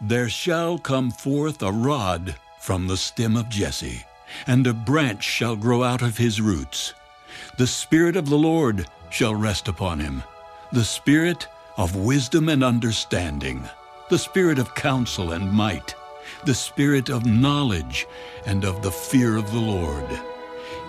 There shall come forth a rod from the stem of Jesse, and a branch shall grow out of his roots. The Spirit of the Lord shall rest upon him, the Spirit of wisdom and understanding, the Spirit of counsel and might, the Spirit of knowledge and of the fear of the Lord.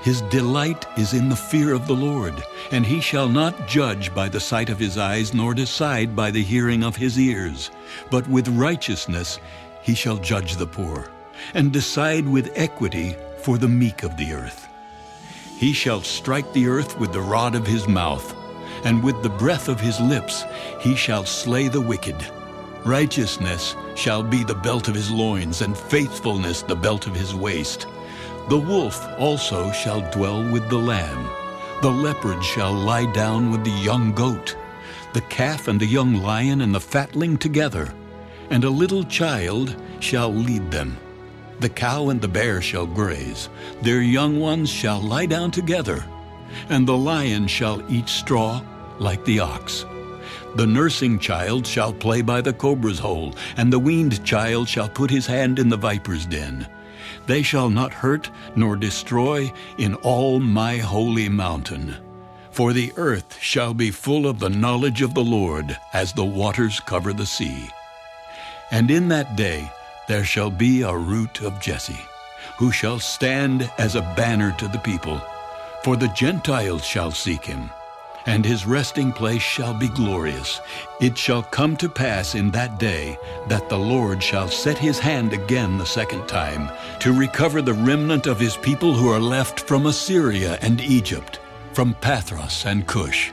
His delight is in the fear of the Lord, and he shall not judge by the sight of his eyes, nor decide by the hearing of his ears. But with righteousness he shall judge the poor, and decide with equity for the meek of the earth. He shall strike the earth with the rod of his mouth, and with the breath of his lips he shall slay the wicked. Righteousness shall be the belt of his loins, and faithfulness the belt of his waist. The wolf also shall dwell with the lamb. The leopard shall lie down with the young goat, the calf and the young lion and the fatling together, and a little child shall lead them. The cow and the bear shall graze, their young ones shall lie down together, and the lion shall eat straw like the ox. The nursing child shall play by the cobra's hole, and the weaned child shall put his hand in the viper's den. They shall not hurt nor destroy in all my holy mountain. For the earth shall be full of the knowledge of the Lord, as the waters cover the sea. And in that day there shall be a root of Jesse, who shall stand as a banner to the people. For the Gentiles shall seek him and his resting place shall be glorious. It shall come to pass in that day that the Lord shall set his hand again the second time to recover the remnant of his people who are left from Assyria and Egypt, from Pathros and Cush,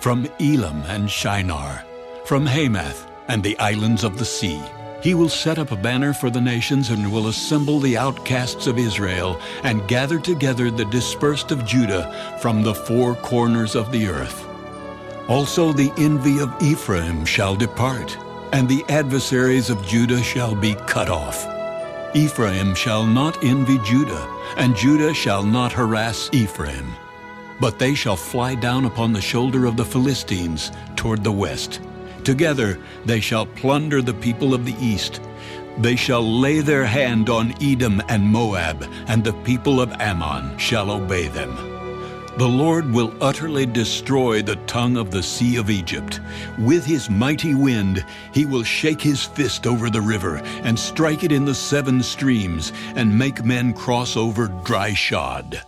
from Elam and Shinar, from Hamath and the islands of the sea. He will set up a banner for the nations and will assemble the outcasts of Israel and gather together the dispersed of Judah from the four corners of the earth. Also the envy of Ephraim shall depart, and the adversaries of Judah shall be cut off. Ephraim shall not envy Judah, and Judah shall not harass Ephraim. But they shall fly down upon the shoulder of the Philistines toward the west. Together they shall plunder the people of the east. They shall lay their hand on Edom and Moab, and the people of Ammon shall obey them. The Lord will utterly destroy the tongue of the sea of Egypt. With his mighty wind, he will shake his fist over the river and strike it in the seven streams and make men cross over dry shod.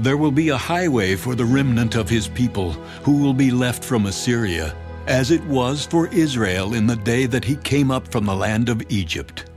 There will be a highway for the remnant of his people who will be left from Assyria as it was for Israel in the day that he came up from the land of Egypt.